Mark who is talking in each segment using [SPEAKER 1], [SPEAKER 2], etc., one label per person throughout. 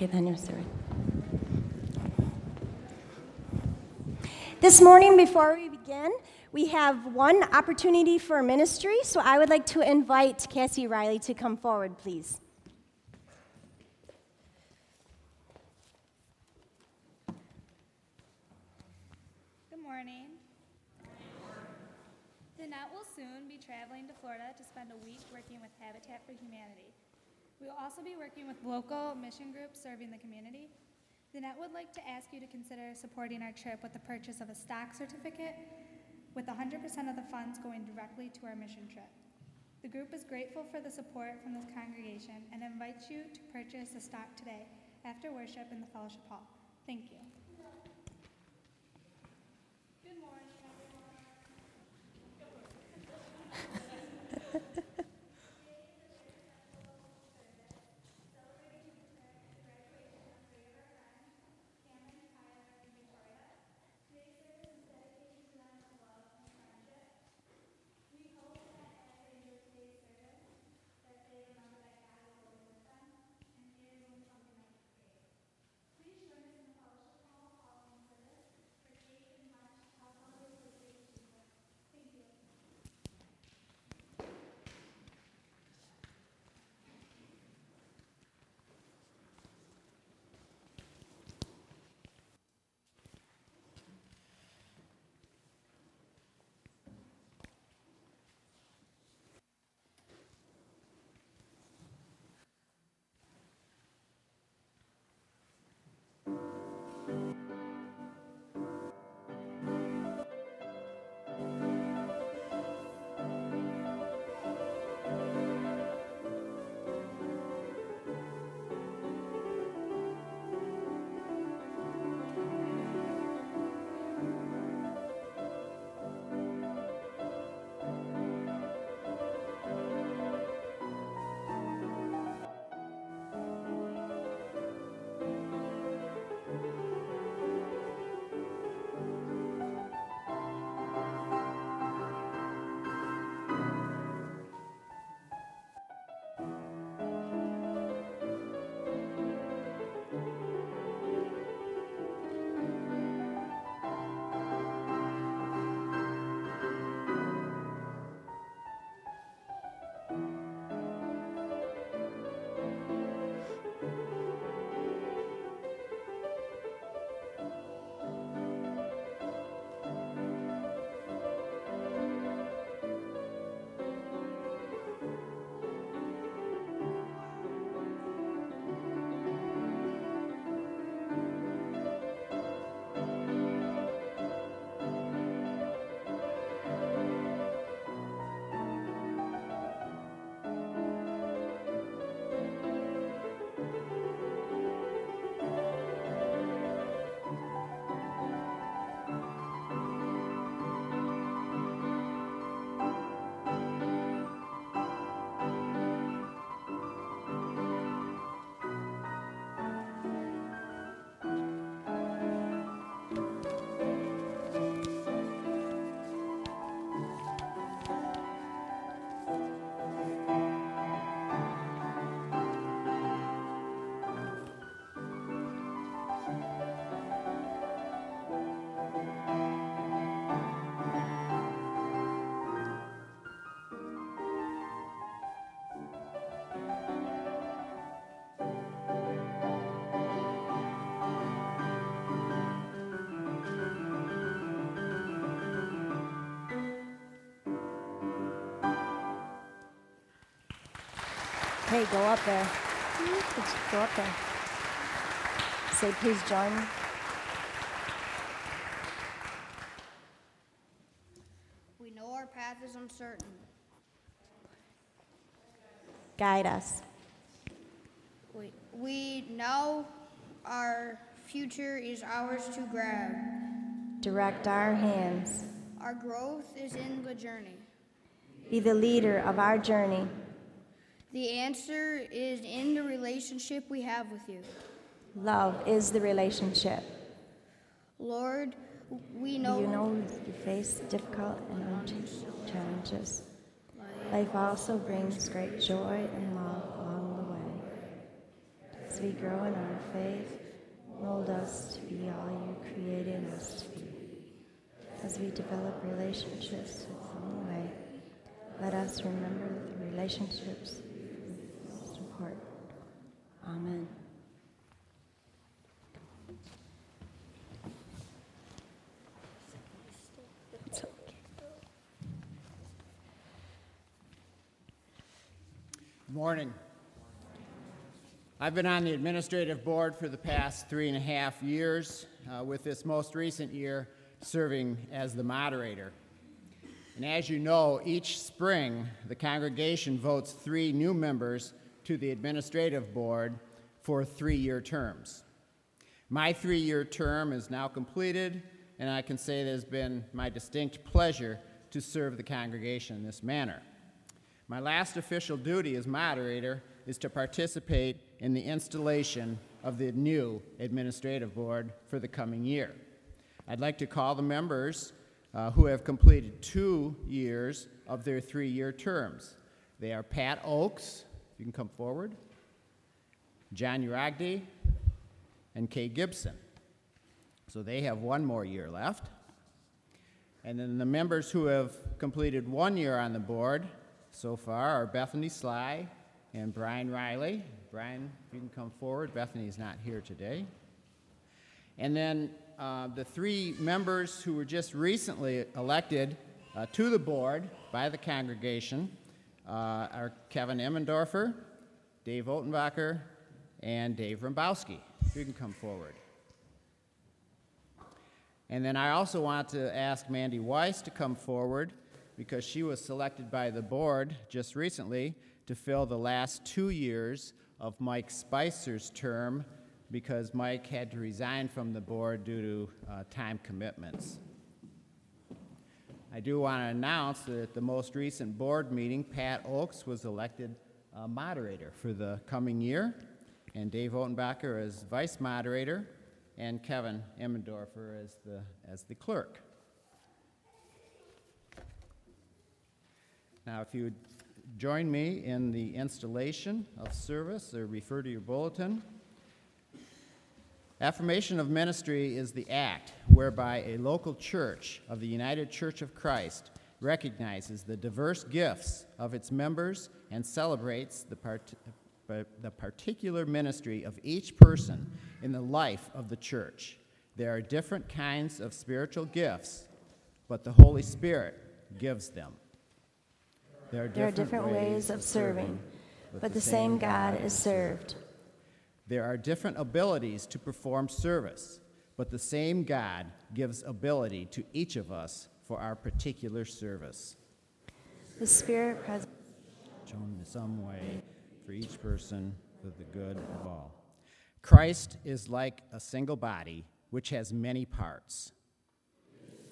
[SPEAKER 1] On your story. This morning, before we begin, we have one opportunity for ministry, so I would like to invite Cassie Riley to come forward, please.
[SPEAKER 2] Good morning. Danette will soon be traveling to Florida to spend a week working with Habitat for Humanity. We will also be working with local mission group serving the community. Danette would like to ask you to consider supporting our trip with the purchase of a stock certificate with 100% of the funds going directly to our mission trip. The group is grateful for the support from this congregation and invites you to purchase a stock today after worship in the fellowship hall. Thank you.
[SPEAKER 1] Hey, go up there. Go up there. Say, please join me.
[SPEAKER 3] We know our path is uncertain.
[SPEAKER 1] Guide us.
[SPEAKER 3] We, we know our future is ours to grab.
[SPEAKER 1] Direct our hands.
[SPEAKER 3] Our growth is in the journey.
[SPEAKER 1] Be the leader of our journey.
[SPEAKER 3] The answer is in the relationship we have with you.
[SPEAKER 1] Love is the relationship.
[SPEAKER 3] Lord, we know,
[SPEAKER 1] You know you face difficult and challenges. Life also brings great joy and love along the way.
[SPEAKER 4] as we grow in our faith, mold us to be all you created us to be. As we develop relationships along the way, let us remember the relationships support. Amen.
[SPEAKER 1] It's okay.
[SPEAKER 5] Good Morning. I've been on the administrative board for the past three and a half years, uh, with this most recent year serving as the moderator. And as you know, each spring the congregation votes three new members to the administrative board for three year terms. My three year term is now completed, and I can say it has been my distinct pleasure to serve the congregation in this manner. My last official duty as moderator is to participate in the installation of the new administrative board for the coming year. I'd like to call the members uh, who have completed two years of their three year terms. They are Pat Oakes, if you can come forward, John Uragdi, and Kay Gibson. So they have one more year left. And then the members who have completed one year on the board so far are Bethany Sly and Brian Riley. Brian, if you can come forward. Bethany is not here today. And then uh, the three members who were just recently elected uh, to the board by the congregation uh, are Kevin Emmendorfer, Dave Otenbacher, and Dave Rombowski. If you can come forward. And then I also want to ask Mandy Weiss to come forward because she was selected by the board just recently to fill the last two years of Mike Spicer's term because Mike had to resign from the board due to uh, time commitments. I do want to announce that at the most recent board meeting, Pat Oakes was elected uh, moderator for the coming year, and Dave Otenbacher as vice moderator, and Kevin Emmendorfer as the, as the clerk. Now, if you would join me in the installation of service or refer to your bulletin. Affirmation of ministry is the act whereby a local church of the United Church of Christ recognizes the diverse gifts of its members and celebrates the, part- the particular ministry of each person in the life of the church. There are different kinds of spiritual gifts, but the Holy Spirit gives them.
[SPEAKER 4] There are different, different ways of serving, but the same God is served.
[SPEAKER 5] There are different abilities to perform service, but the same God gives ability to each of us for our particular service.
[SPEAKER 4] The Spirit present
[SPEAKER 5] shown in some way for each person for the good of all. Christ is like a single body which has many parts.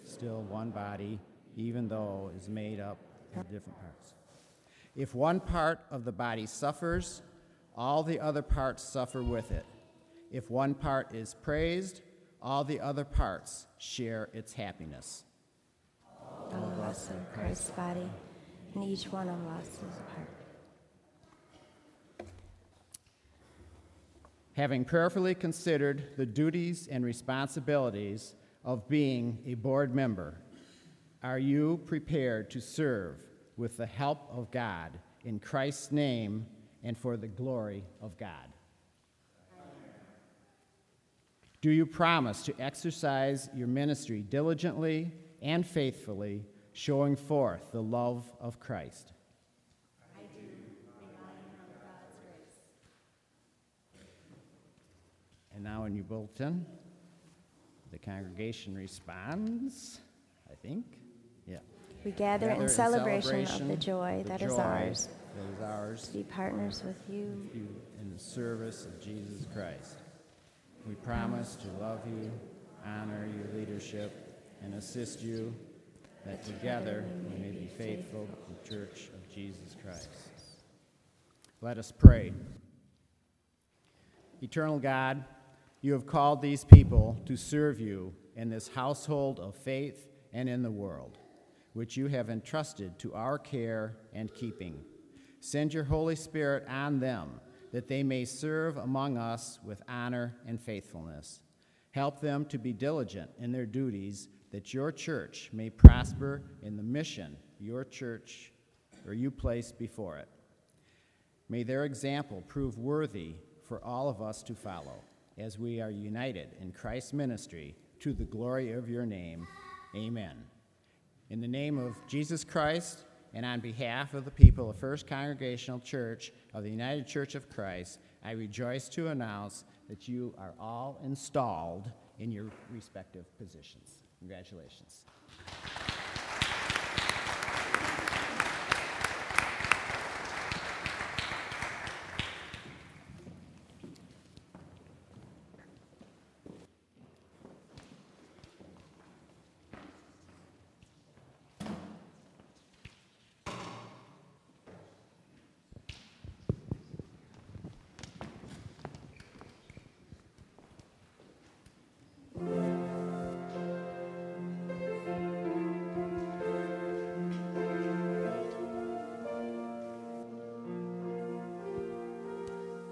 [SPEAKER 5] Still one body, even though is made up of different parts. If one part of the body suffers, all the other parts suffer with it. If one part is praised, all the other parts share its happiness.
[SPEAKER 4] All of us are Christ's body, and each one of us is a part.
[SPEAKER 5] Having prayerfully considered the duties and responsibilities of being a board member, are you prepared to serve with the help of God in Christ's name and for the glory of God. Do you promise to exercise your ministry diligently and faithfully, showing forth the love of Christ?
[SPEAKER 4] I do.
[SPEAKER 5] And now in your bulletin, the congregation responds, I think.
[SPEAKER 4] We gather, in, celebration of the joy
[SPEAKER 5] the
[SPEAKER 4] that
[SPEAKER 5] joy
[SPEAKER 4] is ours.
[SPEAKER 5] That is ours.
[SPEAKER 4] To be partners with you.
[SPEAKER 5] you in the service of Jesus Christ. We promise to love you, honor your leadership, and assist you that together we may be faithful to the Church of Jesus Christ. Let us pray. Eternal God, you have called these people to serve you in this household of faith and in the world which you have entrusted to our care and keeping. Send your Holy Spirit on them, that they may serve among us with honor and faithfulness. Help them to be diligent in their duties, that your church may prosper in the mission your church or you place before it. May their example prove worthy for all of us to follow as we are united in Christ's ministry to the glory of your name. Amen. In the name of Jesus Christ and on behalf of the people of First Congregational Church of the United Church of Christ, I rejoice to announce that you are all installed in your respective positions. Congratulations.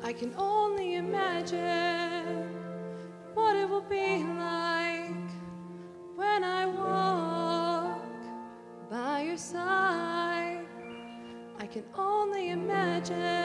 [SPEAKER 6] I can only imagine what it will be like when I walk by your side. I can only imagine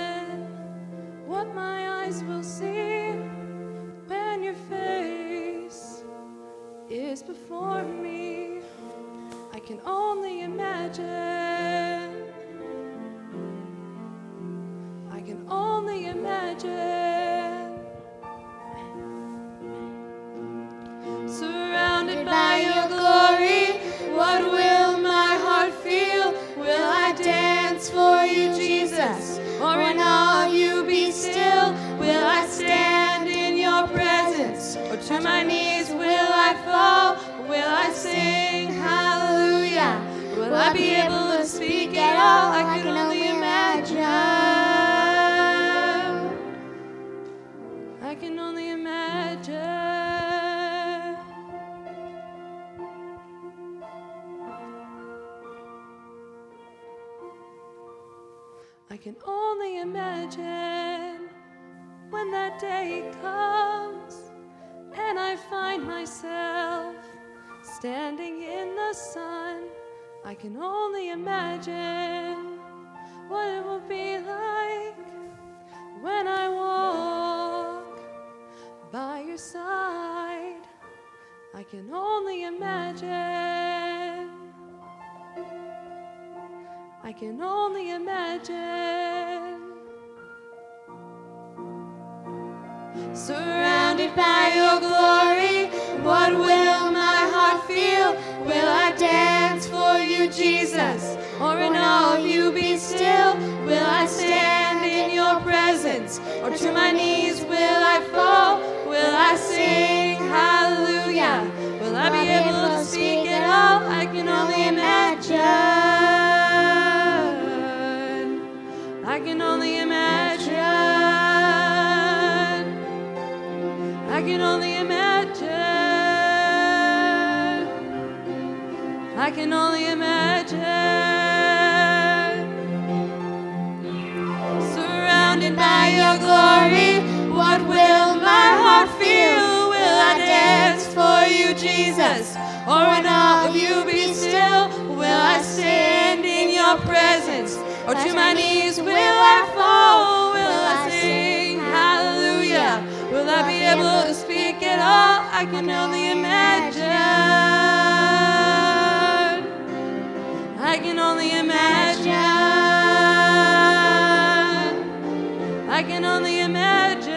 [SPEAKER 6] I be able to speak at all? I can only imagine. I can only imagine. I can only imagine when that day comes and I find myself standing in the sun. I can only imagine what it will be like when I walk by your side. I can only imagine. I can only imagine. Surrounded by your glory, what will feel? Will I dance for you, Jesus? Or in all you be still? Will I stand in your presence? Or to my knees will I fall? Will I sing hallelujah? Will I be able to speak at all? I can only imagine. I can only imagine. I can only imagine. I can only imagine. Surrounded by your glory, what will my heart feel? Will I dance for you, Jesus? Or in awe of you be still? Will I stand in your presence? Or to my knees will I fall? Will I sing hallelujah? Will I be able to speak at all? I can only imagine. I imagine I can only imagine.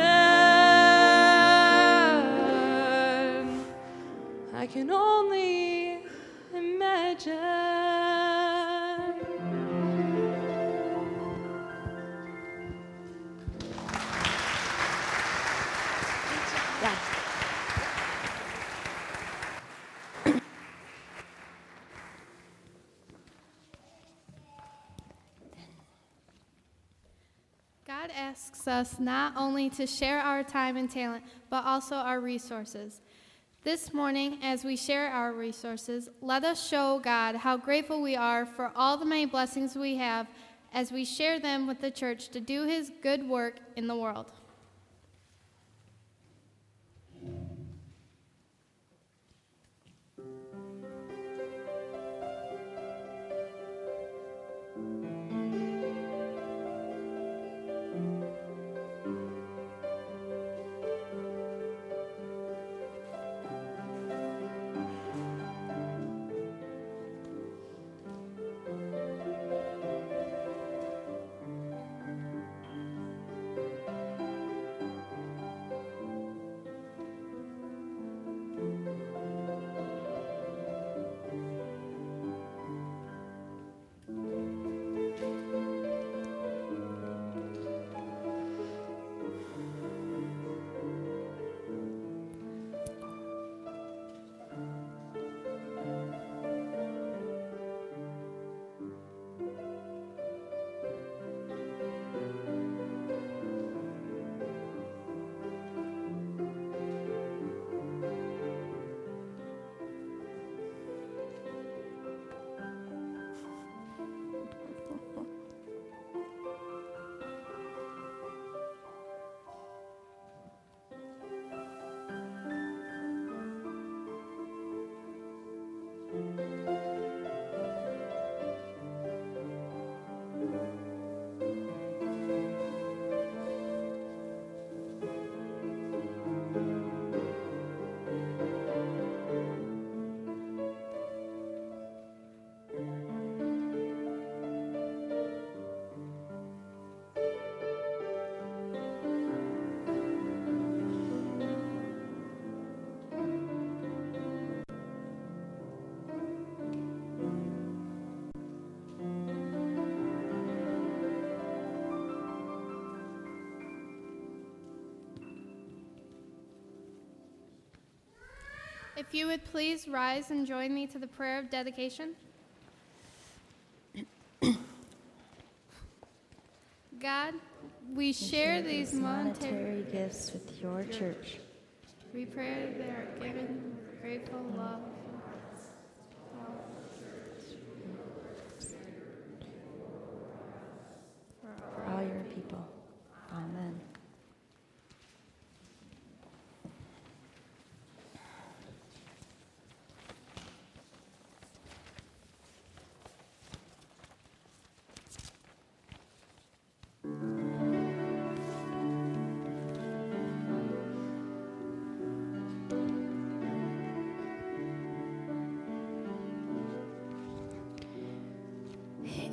[SPEAKER 6] I can only
[SPEAKER 2] asks us not only to share our time and talent, but also our resources. This morning, as we share our resources, let us show God how grateful we are for all the many blessings we have
[SPEAKER 7] as we share them with the church to do his good work in the world. If you would please rise and join me to the prayer of dedication. God, we share these monetary
[SPEAKER 1] monetary gifts with your church.
[SPEAKER 7] We pray they are given with grateful love.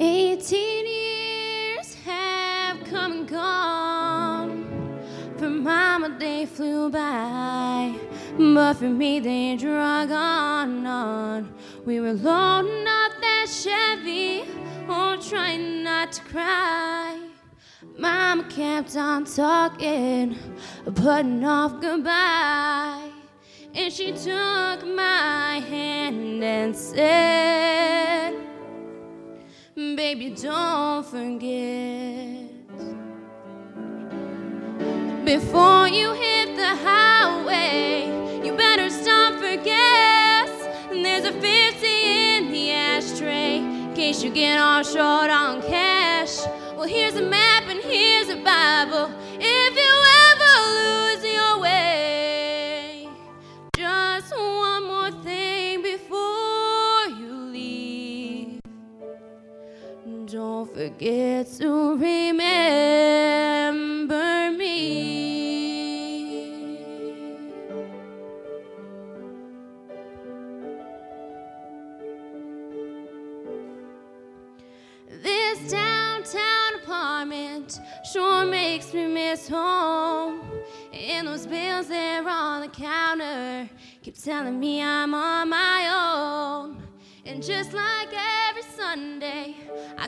[SPEAKER 8] Eighteen years have come and gone. For Mama, they flew by. But for me, they drug on on. We were loading up that Chevy, all trying not to cry. Mama kept on talking, putting off goodbye. And she took my hand and said, Baby, don't forget. Before you hit the highway, you better stop for gas. And there's a 50 in the ashtray in case you get all short on cash. Well, here's a map and here's a Bible. Forget to remember me. This downtown apartment sure makes me miss home. And those bills there on the counter keep telling me I'm on my own. And just like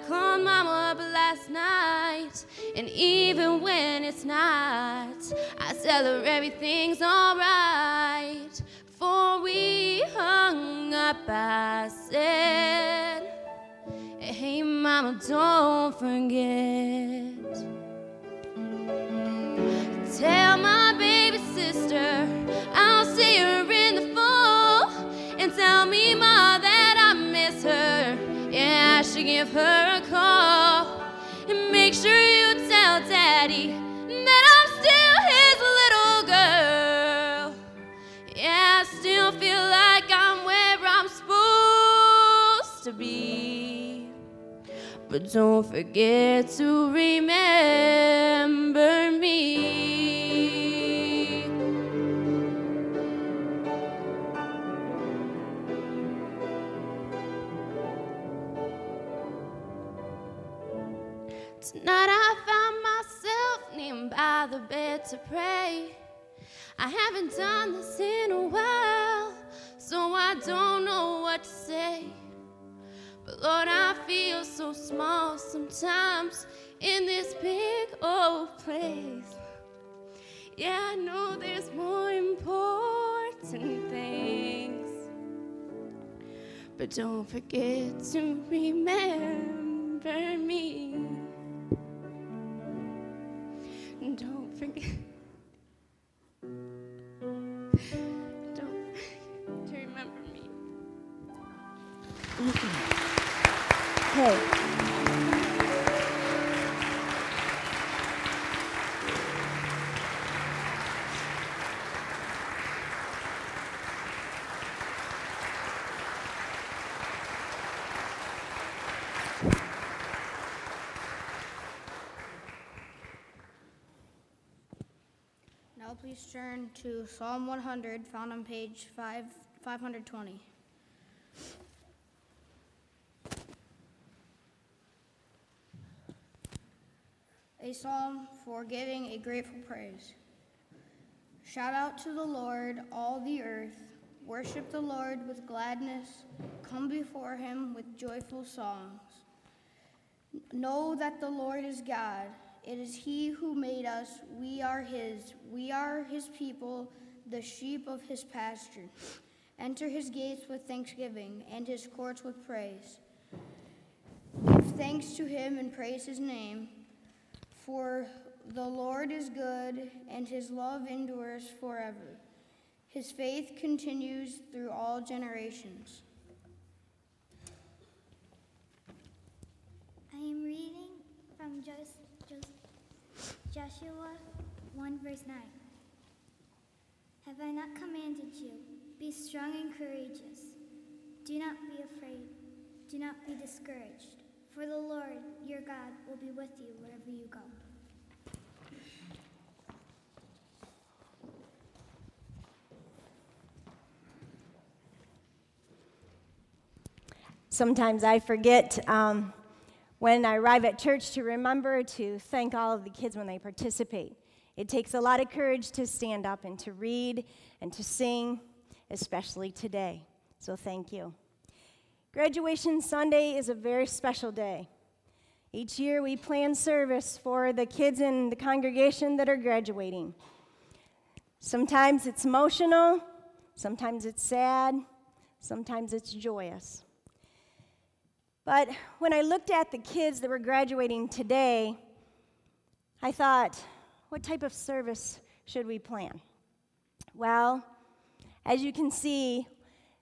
[SPEAKER 8] called Mama up last night. And even when it's not, I tell her everything's alright. Before we hung up, I said, Hey, Mama, don't forget. give her a call and make sure you tell Daddy that I'm still his little girl. Yeah, I still feel like I'm where I'm supposed to be. But don't forget to remember me. Tonight I found myself kneeling by the bed to pray. I haven't done this in a while, so I don't know what to say. But Lord, I feel so small sometimes in this big old place. Yeah, I know there's more important things. But don't forget to remember me. Don't forget. Don't to remember me.
[SPEAKER 1] Hey.
[SPEAKER 3] Turn to Psalm 100, found on page 5, 520. A psalm for giving a grateful praise. Shout out to the Lord, all the earth. Worship the Lord with gladness. Come before him with joyful songs. Know that the Lord is God. It is He who made us. We are His. We are His people, the sheep of His pasture. Enter His gates with thanksgiving and His courts with praise. Give thanks to Him and praise His name. For the Lord is good, and His love endures forever. His faith continues through all generations.
[SPEAKER 9] I am reading from Jos- Jos- Joshua 1, verse 9. Have I not commanded you? Be strong and courageous. Do not be afraid. Do not be discouraged. For the Lord your God will be with you wherever you go.
[SPEAKER 1] Sometimes I forget um, when I arrive at church to remember to thank all of the kids when they participate. It takes a lot of courage to stand up and to read and to sing, especially today. So thank you. Graduation Sunday is a very special day. Each year we plan service for the kids in the congregation that are graduating. Sometimes it's emotional, sometimes it's sad, sometimes it's joyous. But when I looked at the kids that were graduating today, I thought, what type of service should we plan? Well, as you can see,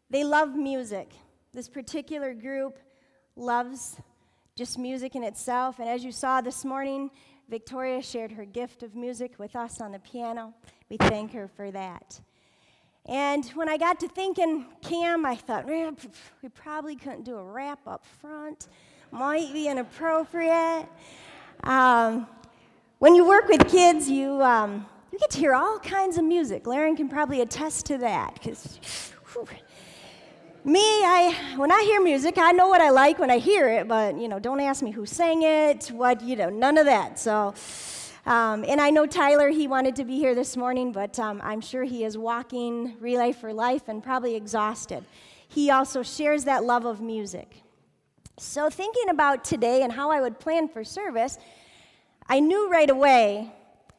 [SPEAKER 1] they love music. This particular group loves just music in itself. And as you saw this morning, Victoria shared her gift of music with us on the piano. We thank her for that. And when I got to thinking, Cam, I thought, "Eh, we probably couldn't do a rap up front. Might be inappropriate. Um, when you work with kids, you, um, you get to hear all kinds of music. Laren can probably attest to that. Because me, I, when I hear music, I know what I like when I hear it, but, you know, don't ask me who sang it, what, you know, none of that. So, um, and I know Tyler, he wanted to be here this morning, but um, I'm sure he is walking Relay for Life and probably exhausted. He also shares that love of music. So, thinking about today and how I would plan for service, I knew right away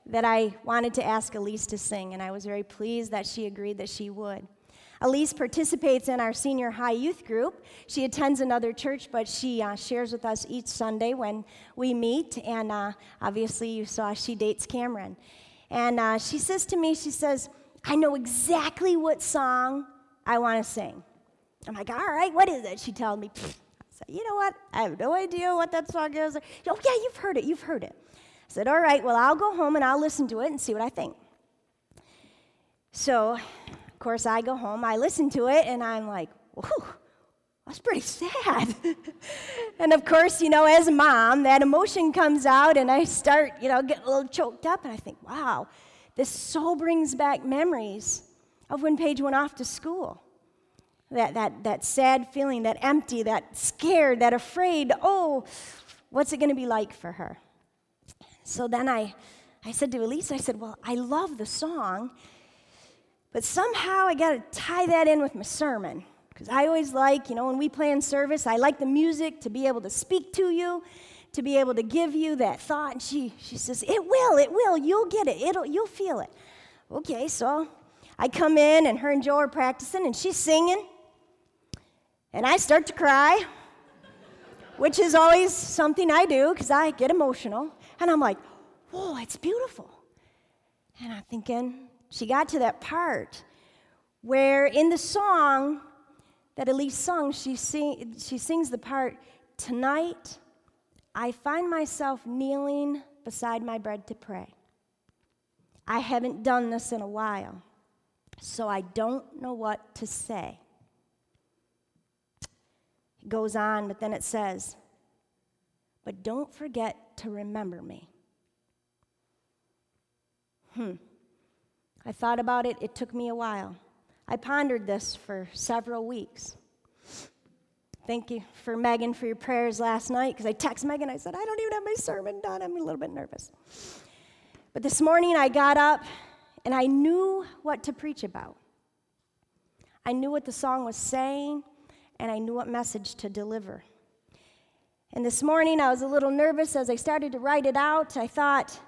[SPEAKER 1] that I wanted to ask Elise to sing, and I was very pleased that she agreed that she would. Elise participates in our senior high youth group. She attends another church, but she uh, shares with us each Sunday when we meet. And uh, obviously, you saw she dates Cameron. And uh, she says to me, she says, I know exactly what song I want to sing. I'm like, all right, what is it? She told me. I said, you know what? I have no idea what that song is. Oh, yeah, you've heard it. You've heard it. I said, All right, well, I'll go home and I'll listen to it and see what I think. So, course, I go home, I listen to it, and I'm like, Whew, that's pretty sad. and of course, you know, as a mom, that emotion comes out, and I start, you know, get a little choked up, and I think, wow, this so brings back memories of when Paige went off to school. That, that, that sad feeling, that empty, that scared, that afraid. Oh, what's it going to be like for her? So then I, I said to Elise, I said, Well, I love the song, but somehow I got to tie that in with my sermon. Because I always like, you know, when we play in service, I like the music to be able to speak to you, to be able to give you that thought. And she, she says, It will, it will, you'll get it, It'll, you'll feel it. Okay, so I come in, and her and Joe are practicing, and she's singing. And I start to cry, which is always something I do because I get emotional. And I'm like, whoa, it's beautiful. And I'm thinking, she got to that part where in the song that Elise sung, she, sing, she sings the part, Tonight I find myself kneeling beside my bed to pray. I haven't done this in a while, so I don't know what to say. It goes on, but then it says, But don't forget to remember me. Hmm. I thought about it, it took me a while. I pondered this for several weeks. Thank you for Megan for your prayers last night because I texted Megan. I said, I don't even have my sermon done. I'm a little bit nervous. But this morning I got up and I knew what to preach about. I knew what the song was saying, and I knew what message to deliver. And this morning, I was a little nervous as I started to write it out. I thought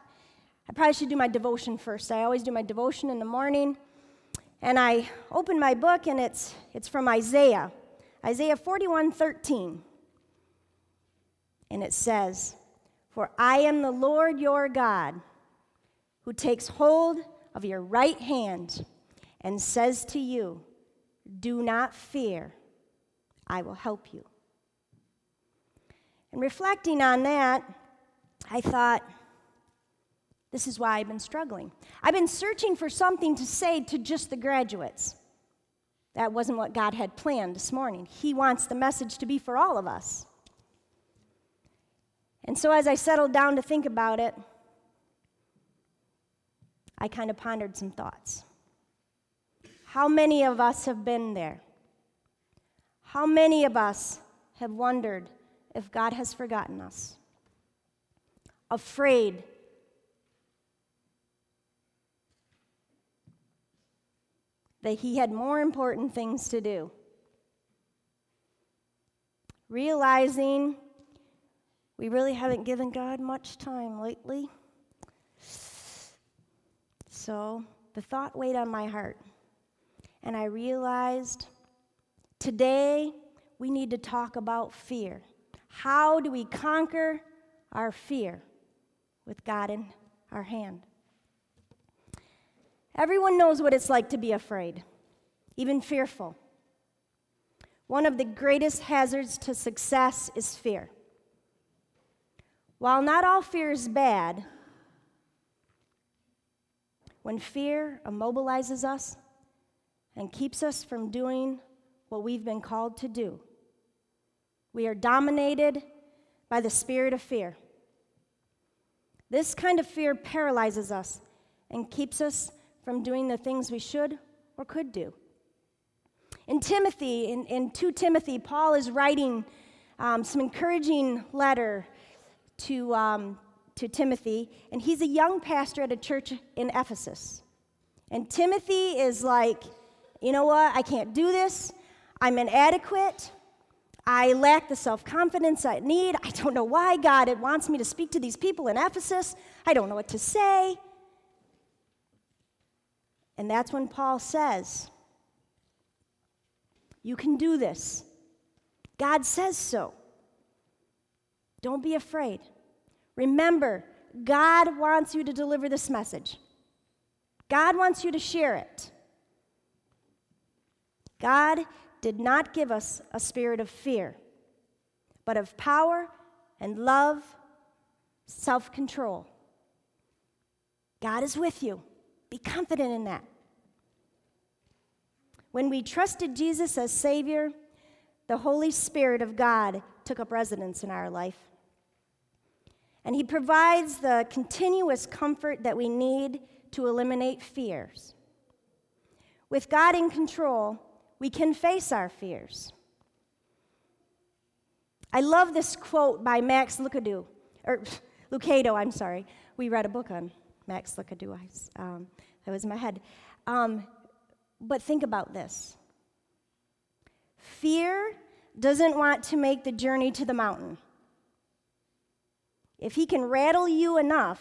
[SPEAKER 1] I probably should do my devotion first. I always do my devotion in the morning. And I open my book, and it's, it's from Isaiah, Isaiah 41 13. And it says, For I am the Lord your God, who takes hold of your right hand and says to you, Do not fear. I will help you. And reflecting on that, I thought, this is why I've been struggling. I've been searching for something to say to just the graduates. That wasn't what God had planned this morning. He wants the message to be for all of us. And so, as I settled down to think about it, I kind of pondered some thoughts. How many of us have been there? How many of us have wondered if God has forgotten us? Afraid that He had more important things to do. Realizing we really haven't given God much time lately. So the thought weighed on my heart, and I realized Today, we need to talk about fear. How do we conquer our fear with God in our hand? Everyone knows what it's like to be afraid, even fearful. One of the greatest hazards to success is fear. While not all fear is bad, when fear immobilizes us and keeps us from doing what we've been called to do. We are dominated by the spirit of fear. This kind of fear paralyzes us and keeps us from doing the things we should or could do. In Timothy, in, in 2 Timothy, Paul is writing um, some encouraging letter to, um, to Timothy, and he's a young pastor at a church in Ephesus. And Timothy is like, you know what, I can't do this. I'm inadequate. I lack the self confidence I need. I don't know why God it wants me to speak to these people in Ephesus. I don't know what to say. And that's when Paul says, You can do this. God says so. Don't be afraid. Remember, God wants you to deliver this message, God wants you to share it. God did not give us a spirit of fear, but of power and love, self control. God is with you. Be confident in that. When we trusted Jesus as Savior, the Holy Spirit of God took up residence in our life. And He provides the continuous comfort that we need to eliminate fears. With God in control, we can face our fears. I love this quote by Max Lucado, or Lucado, I'm sorry. We read a book on Max Lucado. Um, that was in my head. Um, but think about this fear doesn't want to make the journey to the mountain. If he can rattle you enough,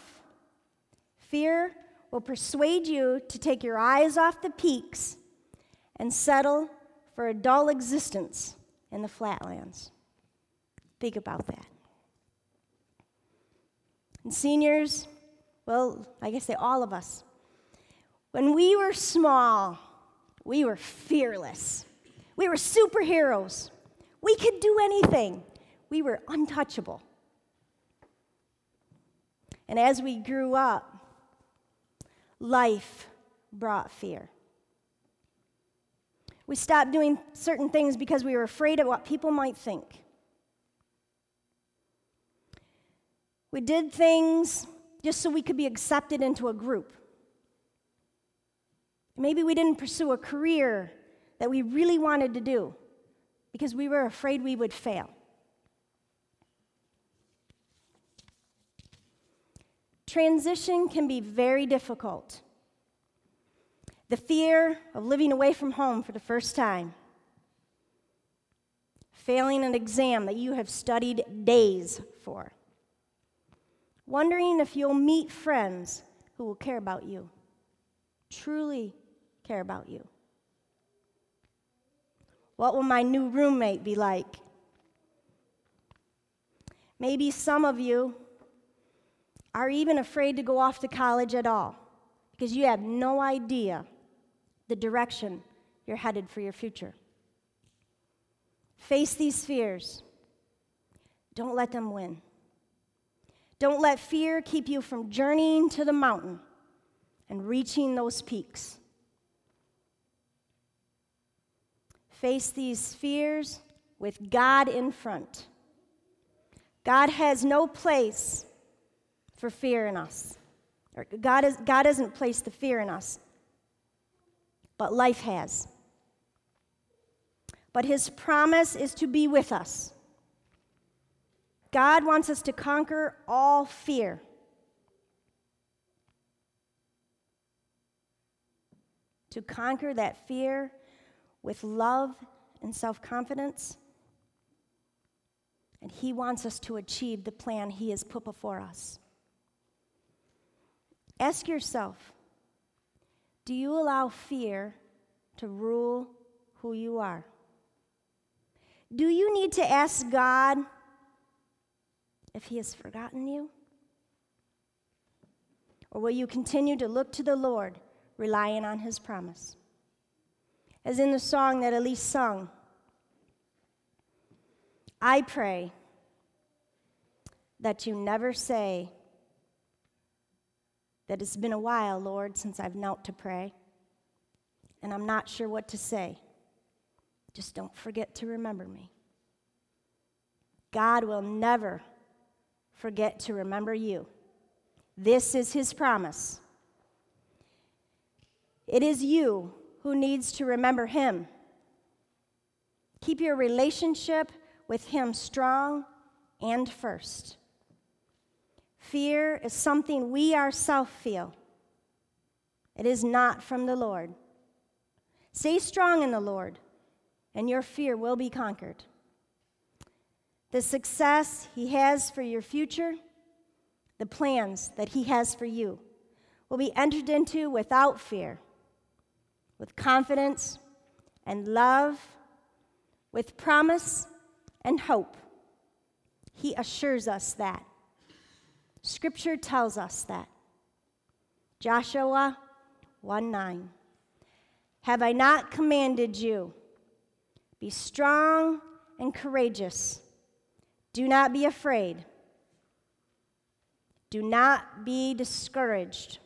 [SPEAKER 1] fear will persuade you to take your eyes off the peaks and settle for a dull existence in the flatlands. Think about that. And seniors, well, I say, all of us, when we were small, we were fearless. We were superheroes. We could do anything. We were untouchable. And as we grew up, life brought fear. We stopped doing certain things because we were afraid of what people might think. We did things just so we could be accepted into a group. Maybe we didn't pursue a career that we really wanted to do because we were afraid we would fail. Transition can be very difficult. The fear of living away from home for the first time, failing an exam that you have studied days for, wondering if you'll meet friends who will care about you, truly care about you. What will my new roommate be like? Maybe some of you are even afraid to go off to college at all because you have no idea the direction you're headed for your future. Face these fears. Don't let them win. Don't let fear keep you from journeying to the mountain and reaching those peaks. Face these fears with God in front. God has no place for fear in us. God, is, God hasn't placed the fear in us, but life has. But His promise is to be with us. God wants us to conquer all fear. To conquer that fear with love and self confidence. And He wants us to achieve the plan He has put before us. Ask yourself do you allow fear to rule who you are? Do you need to ask God if He has forgotten you? Or will you continue to look to the Lord, relying on His promise? As in the song that Elise sung. I pray that you never say that it's been a while, Lord, since I've knelt to pray, and I'm not sure what to say. Just don't forget to remember me. God will never forget to remember you. This is his promise. It is you who needs to remember Him. Keep your relationship with Him strong and first. Fear is something we ourselves feel, it is not from the Lord. Stay strong in the Lord, and your fear will be conquered. The success He has for your future, the plans that He has for you, will be entered into without fear with confidence and love, with promise and hope. He assures us that. Scripture tells us that. Joshua 1 9. Have I not commanded you? Be strong and courageous. Do not be afraid. Do not be discouraged,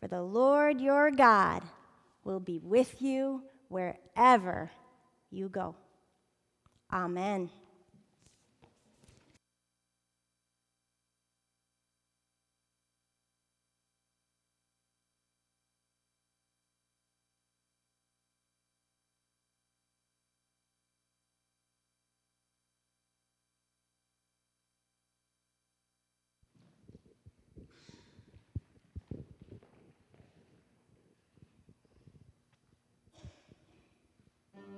[SPEAKER 1] For the Lord your God will be with you wherever you go. Amen.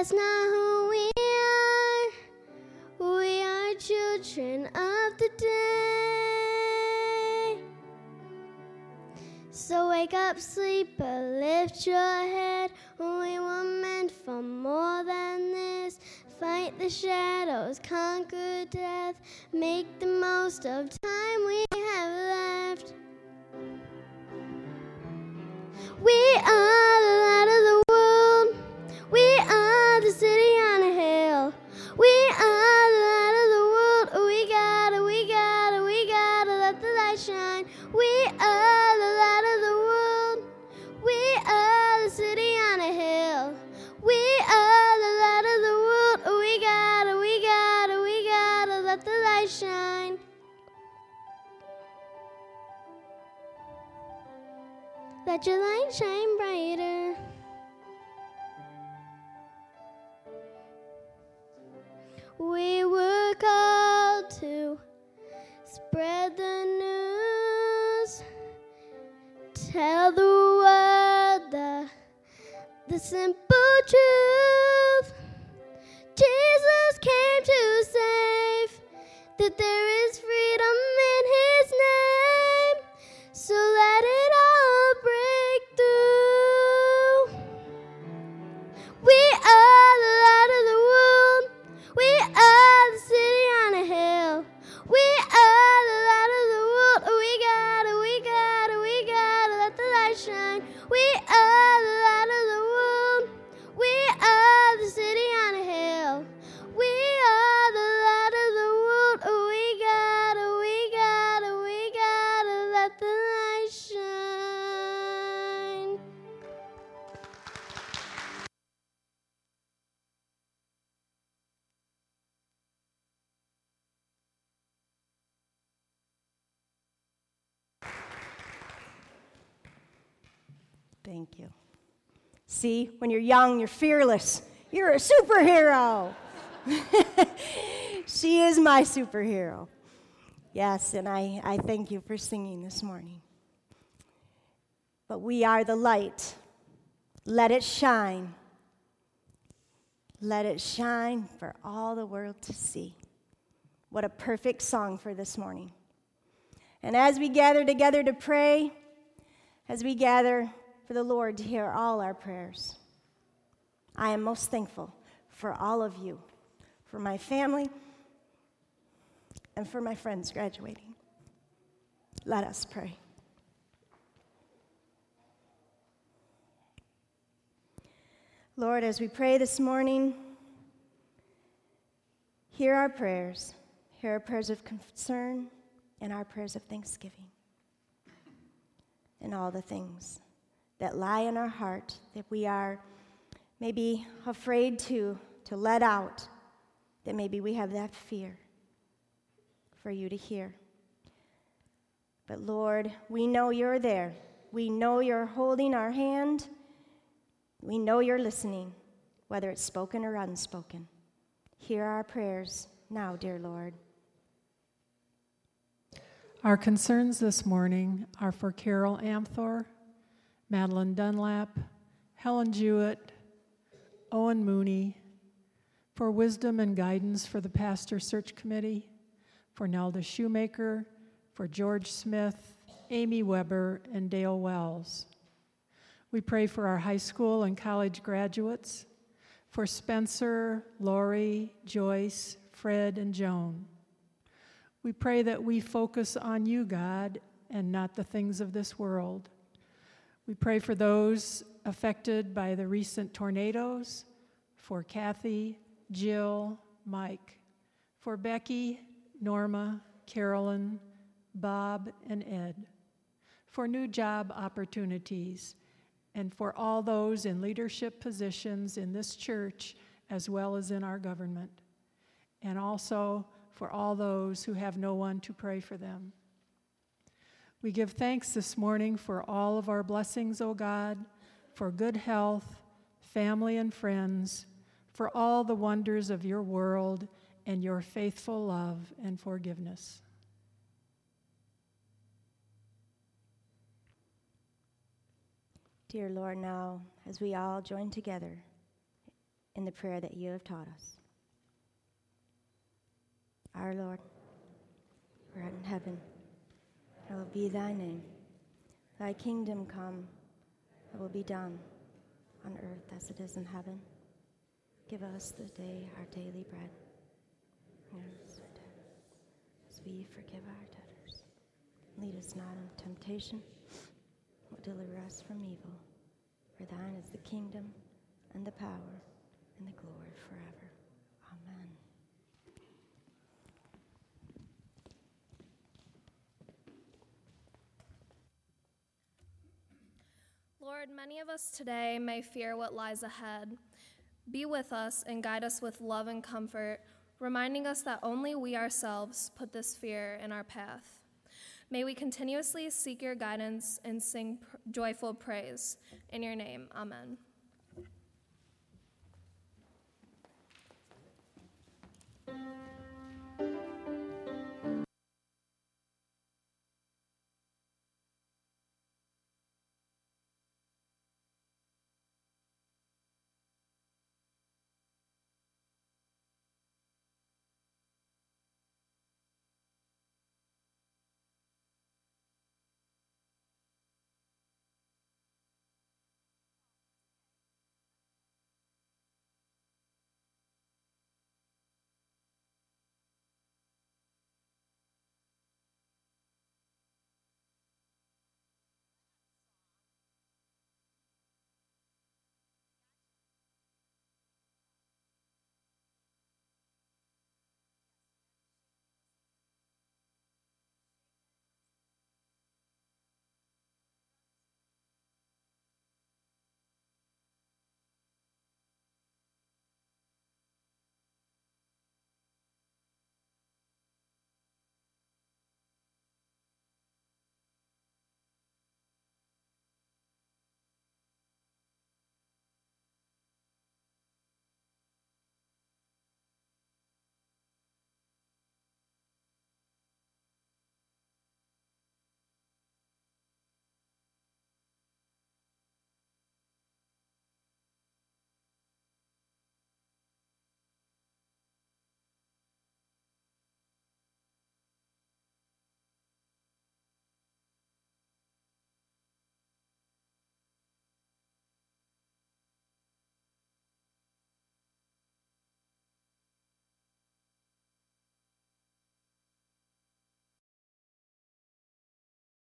[SPEAKER 10] that's not who we are. We are children of the day. So wake up, sleeper, lift your head. We were meant for more than this. Fight the shadows, conquer death. Make the most of We were called to spread the news, tell the world the, the simple
[SPEAKER 1] when you're young, you're fearless. You're a superhero. she is my superhero. Yes, and I, I thank you for singing this morning. But we are the light. Let it shine. Let it shine for all the world to see. What a perfect song for this morning. And as we gather together to pray, as we gather for the Lord to hear all our prayers, I am most thankful for all of you, for my family, and for my friends graduating. Let us pray. Lord, as we pray this morning, hear our prayers, hear our prayers of concern, and our prayers of thanksgiving, and all the things that lie in our heart that we are maybe afraid to, to let out, that maybe we have that fear for you to hear. But Lord, we know you're there. We know you're holding our hand. We know you're listening, whether it's spoken or unspoken. Hear our prayers now, dear Lord.
[SPEAKER 11] Our concerns this morning are for Carol Amthor, Madeline Dunlap, Helen Jewett, Owen Mooney, for wisdom and guidance for the Pastor Search Committee, for Nelda Shoemaker, for George Smith, Amy Weber, and Dale Wells. We pray for our high school and college graduates, for Spencer, Lori, Joyce, Fred, and Joan. We pray that we focus on you, God, and not the things of this world. We pray for those affected by the recent tornadoes, for Kathy, Jill, Mike, for Becky, Norma, Carolyn, Bob, and Ed, for new job opportunities, and for all those in leadership positions in this church as well as in our government, and also for all those who have no one to pray for them. We give thanks this morning for all of our blessings, O God, for good health, family, and friends, for all the wonders of your world and your faithful love and forgiveness.
[SPEAKER 1] Dear Lord, now as we all join together in the prayer that you have taught us. Our Lord, who art in heaven, hallowed be thy name. Thy kingdom come, thy will be done on earth as it is in heaven. Give us this day our daily bread. As we forgive our debtors. Lead us not into temptation, but deliver us from evil. For thine is the kingdom, and the power, and the glory forever. Amen.
[SPEAKER 12] Lord, many of us today may fear what lies ahead. Be with us and guide us with love and comfort, reminding us that only we ourselves put this fear in our path. May we continuously seek your guidance and sing pr- joyful praise. In your name, amen.